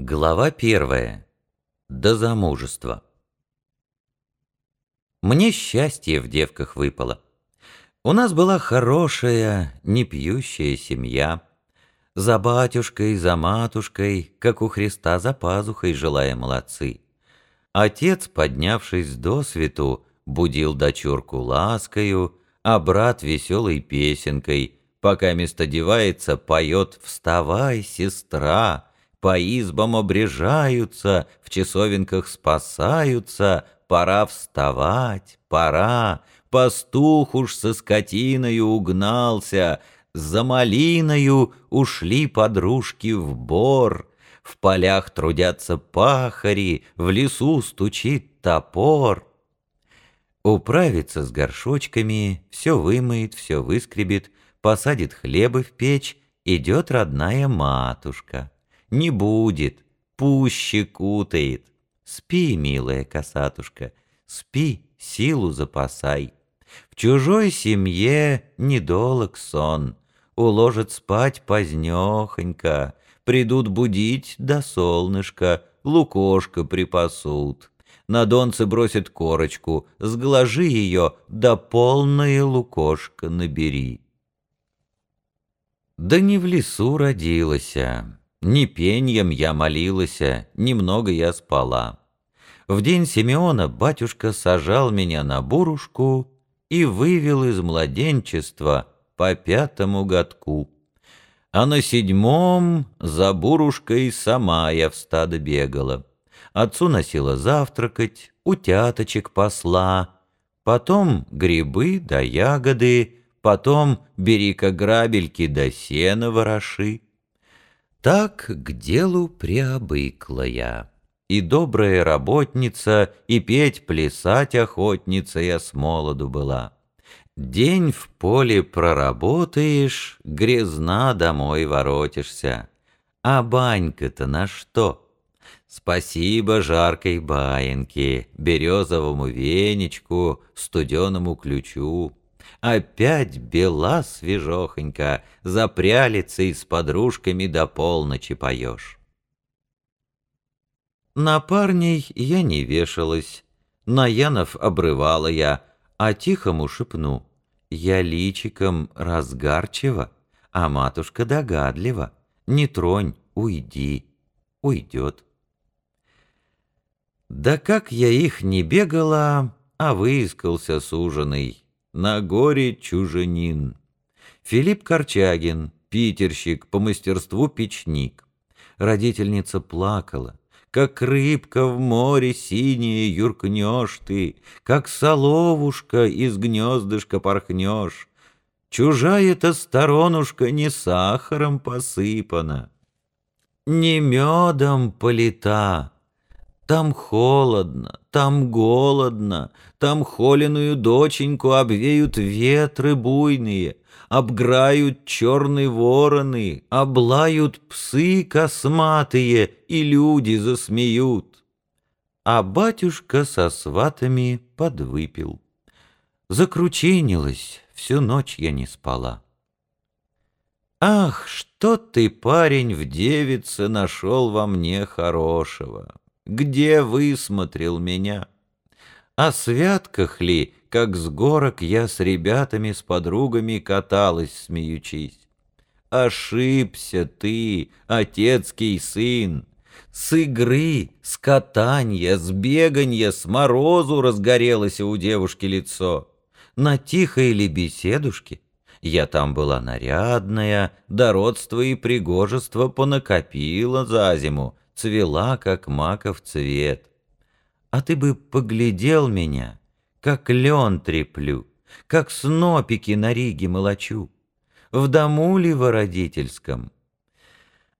Глава первая. До замужества. Мне счастье в девках выпало. У нас была хорошая, непьющая семья. За батюшкой, за матушкой, как у Христа за пазухой, желая молодцы. Отец, поднявшись до свету, будил дочурку ласкою, а брат веселой песенкой, пока место девается, поет «Вставай, сестра!» По избам обрежаются, в часовенках спасаются, пора вставать, пора, пастух уж со скотиною угнался, за малиною ушли подружки в бор, в полях трудятся пахари, в лесу стучит топор. Управится с горшочками, все вымоет, все выскребет, посадит хлебы в печь, идет родная матушка не будет, пуще кутает. Спи, милая косатушка, спи, силу запасай. В чужой семье недолг сон, уложат спать позднехонько, придут будить до солнышка, лукошко припасут. На донце бросит корочку, сглажи ее, да полное лукошко набери. Да не в лесу родилася, ни пеньем я молилася, немного я спала. В день Симеона батюшка сажал меня на бурушку и вывел из младенчества по пятому годку. А на седьмом за бурушкой сама я в стадо бегала. Отцу носила завтракать, утяточек посла, потом грибы да ягоды, потом бери-ка грабельки да сена вороши. Так к делу приобыкла я. И добрая работница, и петь, плясать охотница я с молоду была. День в поле проработаешь, грязна домой воротишься. А банька-то на что? Спасибо жаркой баинке, березовому веничку, студеному ключу. Опять бела свежохонька, за прялицей с подружками до полночи поешь. На парней я не вешалась, на Янов обрывала я, а тихому шепну. Я личиком разгарчива, а матушка догадлива. Не тронь, уйди, уйдет. Да как я их не бегала, а выискался суженый на горе чужанин. Филипп Корчагин, питерщик, по мастерству печник. Родительница плакала. Как рыбка в море синее юркнешь ты, Как соловушка из гнездышка порхнешь. Чужая-то сторонушка не сахаром посыпана, Не медом полита, там холодно, там голодно, там холеную доченьку обвеют ветры буйные, обграют черные вороны, облают псы косматые, и люди засмеют. А батюшка со сватами подвыпил. Закручинилась, всю ночь я не спала. Ах, что ты, парень, в девице нашел во мне хорошего! Где высмотрел меня? О святках ли, как с горок я с ребятами, с подругами каталась, смеючись? Ошибся ты, отецкий сын, с игры, с катанья, с беганья, с морозу разгорелось у девушки лицо. На тихой ли беседушке? Я там была нарядная, дородство и пригожество понакопила за зиму, цвела, как маков цвет. А ты бы поглядел меня, как лен треплю, как снопики на риге молочу. В дому ли родительском?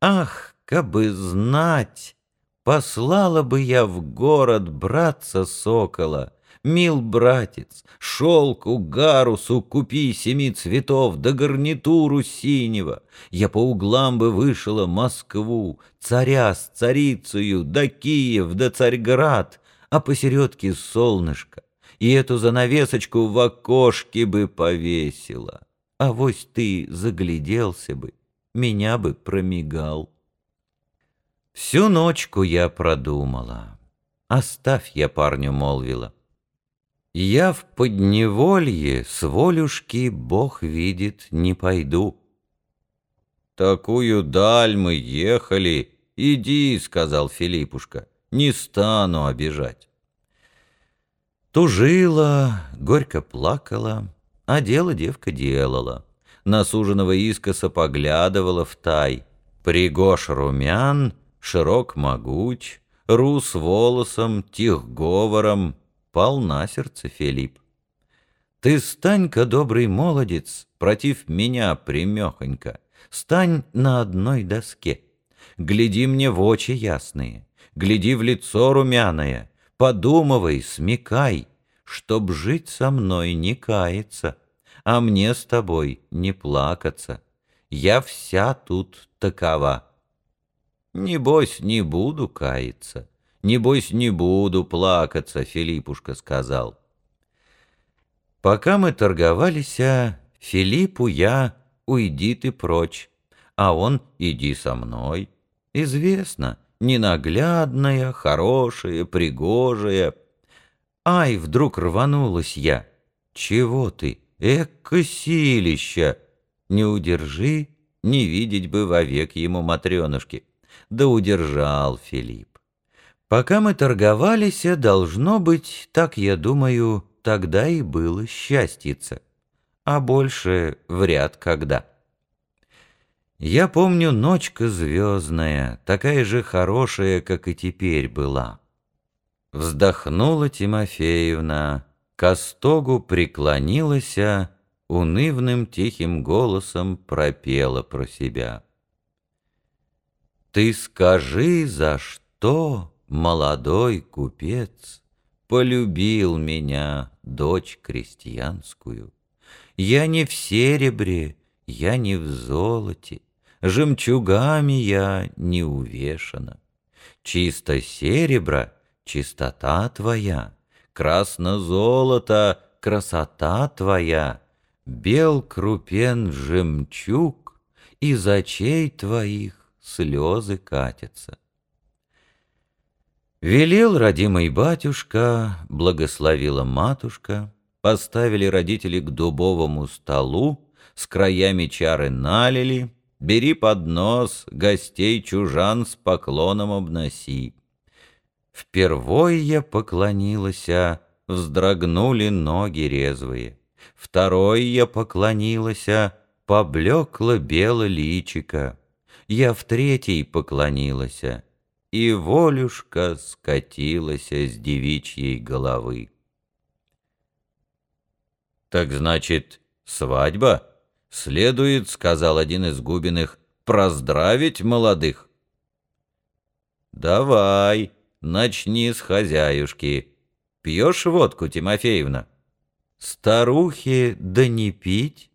Ах, кабы знать, послала бы я в город братца сокола, Мил братец, шелку, гарусу купи семи цветов, да гарнитуру синего. Я по углам бы вышла Москву, царя с царицею, да Киев, да Царьград, а посередке солнышко, и эту занавесочку в окошке бы повесила. А вось ты загляделся бы, меня бы промигал. Всю ночку я продумала. Оставь, я парню молвила. Я в подневолье с волюшки, Бог видит, не пойду. Такую даль мы ехали. Иди, сказал Филиппушка, не стану обижать. Тужила, горько плакала, а дело девка делала. Насуженного искоса поглядывала в тай. Пригош румян, широк могуч, рус волосом, тих говором, пал на сердце Филипп. Ты стань-ка, добрый молодец, против меня примехонько, стань на одной доске. Гляди мне в очи ясные, гляди в лицо румяное, подумывай, смекай, чтоб жить со мной не каяться, а мне с тобой не плакаться. Я вся тут такова. Небось, не буду каяться, небось, не буду плакаться, Филиппушка сказал. Пока мы торговались, а Филиппу я уйди ты прочь, а он иди со мной. Известно, ненаглядная, хорошая, пригожая. Ай, вдруг рванулась я. Чего ты, эко силища! Не удержи, не видеть бы вовек ему матренушки да удержал Филипп. Пока мы торговались, должно быть, так я думаю, тогда и было счастьице, а больше вряд когда. Я помню ночка звездная, такая же хорошая, как и теперь была. Вздохнула Тимофеевна, к стогу преклонилась, унывным тихим голосом пропела про себя. Ты скажи, за что, молодой купец, Полюбил меня, дочь крестьянскую? Я не в серебре, я не в золоте, Жемчугами я не увешана. Чисто серебро — чистота твоя, Красно-золото — красота твоя, Бел крупен жемчуг, из очей твоих слезы катятся. Велел родимый батюшка, благословила матушка, поставили родители к дубовому столу, с краями чары налили, бери поднос, гостей чужан с поклоном обноси. Впервой я поклонилась, вздрогнули ноги резвые. Второй я поклонилась, поблекло бело личико я в третий поклонилась, и волюшка скатилась с девичьей головы. «Так значит, свадьба? Следует, — сказал один из Губиных, — проздравить молодых». «Давай, начни с хозяюшки. Пьешь водку, Тимофеевна?» «Старухе, да не пить».